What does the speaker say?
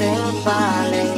sail